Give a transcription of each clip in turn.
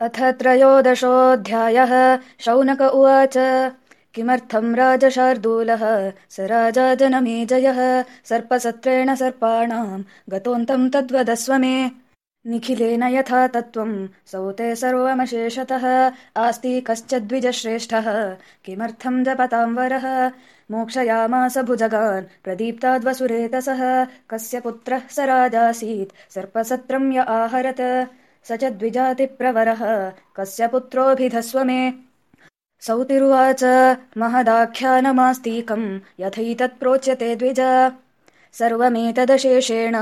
अथ त्रयोदशोऽध्यायः शौनक उवाच। किमर्थम् राजशार्दूलः? स राजा जनमेजयः। सर्पसत्रेण सर्पाणाम् गतोऽन्तम् तद्वदस्व मे। निखिलेन यथा तत्त्वम् सौते सर्वमशेषतः। आस्ति कश्चिद्विजश्रेष्ठः किमर्थम् जपताम् वरः? मोक्षयामास भुजगान् प्रदीप्ताद्वसुरेतसः। कस्य पुत्रः स राजासीत्? सर्पसत्रम् य आहरत स च द्विजातिप्रवरः। कस्य पुत्रोऽभिधस्व मे? सौतिरुवाच महदाख्यानमास्तीकम्। यथैतत्प्रोच्यते द्विज सर्वमेतदशेषेण।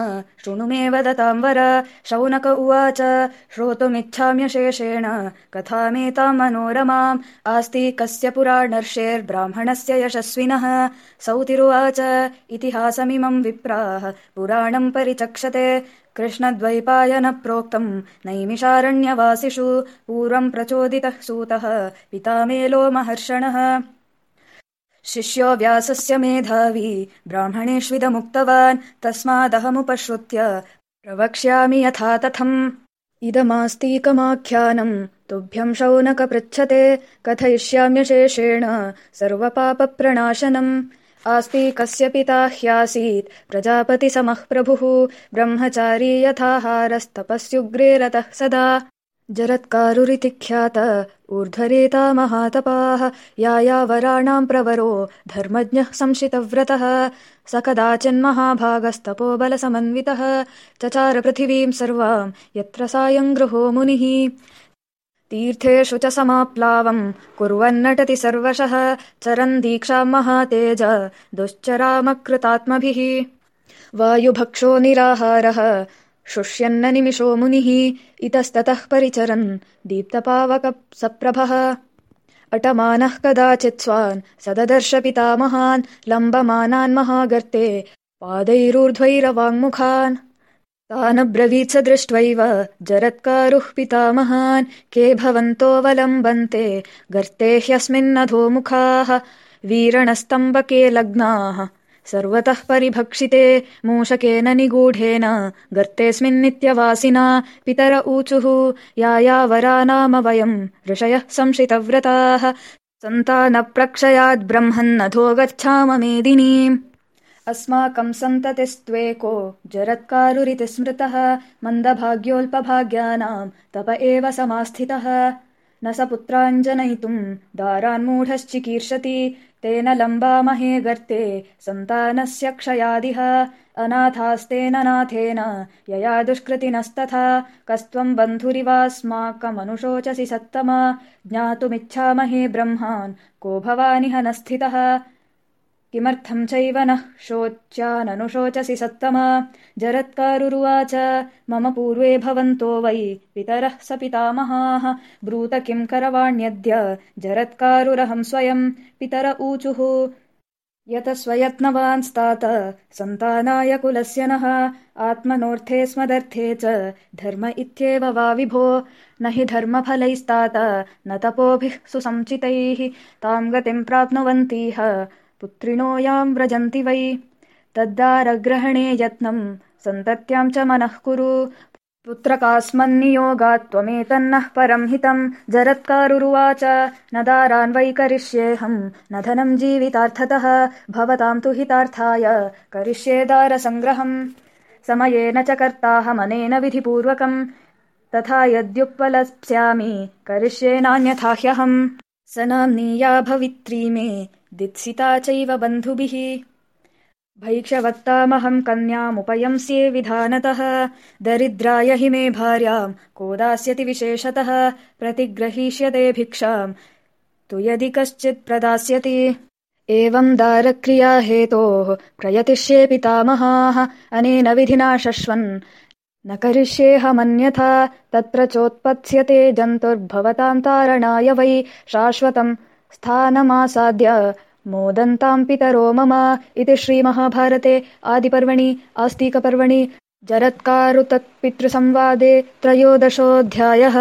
शृणु मे वदताम् वर। शौनक उवाच। श्रोतुमिच्छाम्यशेषेण। कथामेताम् मनोरमाम्। आस्ति कस्य पुराणर्षेर्ब्राह्मणस्य यशस्विनः। सौतिरुवाच। इतिहासमिमम् विप्राः। पुराणम् परिचक्षते। कृष्णद्वैपायन प्रोक्तम् नैमिषारण्यवासिषु। पूर्वम् प्रचोदितः सूतः। पिता मेलो महर्षणः शिष्यो व्यासस्य मेधावी ब्राह्मणेष्विदमुक्तवान् तस्मादहमुपश्रुत्य प्रवक्ष्यामि यथा तथम् इदमास्तीकमाख्यानम् तुभ्यम् शौनक पृच्छते कथयिष्याम्यशेषेण सर्वपापप्रणाशनम्। आस्ति कस्य पिता ह्यासीत् प्रजापतिसमः प्रभुः ब्रह्मचारी यथाहारस्तपस्युग्रे रतः सदा जरत्कारुरिति ख्यात ऊर्ध्वरेता महातपाः यायावराणाम् प्रवरो धर्मज्ञः संशितव्रतः। स कदाचिन्महाभागस्तपोबलसमन्वितः चचार पृथिवीम् सर्वाम् यत्र सायम् गृहो मुनिः। तीर्थेषु च समाप्लावम् कुर्वन्नटति सर्वशः चरन् दीक्षाम् महातेज दुश्चरामकृतात्मभिः। वायुभक्षो निराहारः शुष्यन्न निमिषो मुनिः इतस्ततः परिचरन् दीप्तपावक सप्रभः अटमानः कदाचित् स्वान् सददर्श पितामहान् लम्बमानान् महागर्ते पादैरूर्ध्वैरवाङ्मुखान्। तानब्रवीत्स दृष्ट्वैव जरत्कारुः पितामहान् के भवन्तोऽवलम्बन्ते गर्ते ह्यस्मिन्नधोमुखाः वीरणस्तम्बके लग्नाः सर्वतः परिभक्षिते मूषकेन निगूढेन गर्तेऽस्मिन्नित्यवासिना पितर ऊचुः यायावरा नाम वयम् ऋषयः संशितव्रताः। सन्तानप्रक्षयाद्ब्रह्मन्नधो गच्छाम मेदिनीम् अस्माकम् सन्ततिस्त्वेको जरत्कारुरिति स्मृतः मन्दभाग्योऽल्पभाग्यानाम् तप एव समास्थितः। न स पुत्राञ्जनयितुम् दारान्मूढश्चिकीर्षति तेन लम्बामहे गर्ते सन्तानस्य क्षयादिह। अनाथास्तेन नाथेन यया दुष्कृतिनस्तथा। कस्त्वम् बन्धुरिवास्माकमनुशोचसि सत्तमा। ज्ञातुमिच्छामहे ब्रह्मान् को भवानिह न स्थितः किमर्थम् चैव नः? शोच्याननुशोचसि सत्तमा। जरत्कारुरुवाच मम पूर्वे भवन्तो वै पितरः स पितामहाः। ब्रूत किम् करवाण्यद्य? जरत्कारुरहम् स्वयम् पितर ऊचुः। यत स्वयत्नवान्स्तात सन्तानाय कुलस्य नः। आत्मनोऽर्थे स्मदर्थे च धर्म इत्येव वा विभो। न हि धर्मफलैस्तात न तपोभिः सुसञ्चितैः ताम् गतिम् प्राप्नुवन्तीह पुत्रिणो याम् व्रजन्ति वै। तद्दारग्रहणे यत्नम् सन्तत्याम् च मनः कुरु। पुत्रकास्मन्नियोगात् त्वमेतन्नः परम् हितम्। जरत्कारुरुवाच न दारान् वै करिष्येऽहम्। न धनम् जीवितार्थतः भवताम् तु हितार्थाय करिष्ये दारसङ्ग्रहम्। समयेन च कर्ताहमनेन विधिपूर्वकम्। तथा यद्युपलप्स्यामि करिष्ये नान्यथा ह्यहम् स नाम्नीया भवित्री मे दित्सिता चैव बन्धुभिः। भैक्षवक्तामहम् कन्यामुपयंस्ये विधानतः। दरिद्राय हि मे भार्याम् को दास्यति विशेषतः। प्रतिग्रहीष्यते भिक्षाम्। तु यदि कश्चित् प्रदास्यति। एवम् दारक्रिया हेतोः प्रयतिष्ये पितामहाः अनेन विधिना शश्वन्। न करिष्येऽहमन्यथा तत्र चोत्पत्स्यते जन्तुर्भवताम् तारणाय वै शाश्वतम् स्थानमासाद्य मोदन्ताम् पितरो मम इति श्रीमहाभारते आदिपर्वणि आस्तिकपर्वणि जरत्कारुतत्पितृसंवादे त्रयोदशोऽध्यायः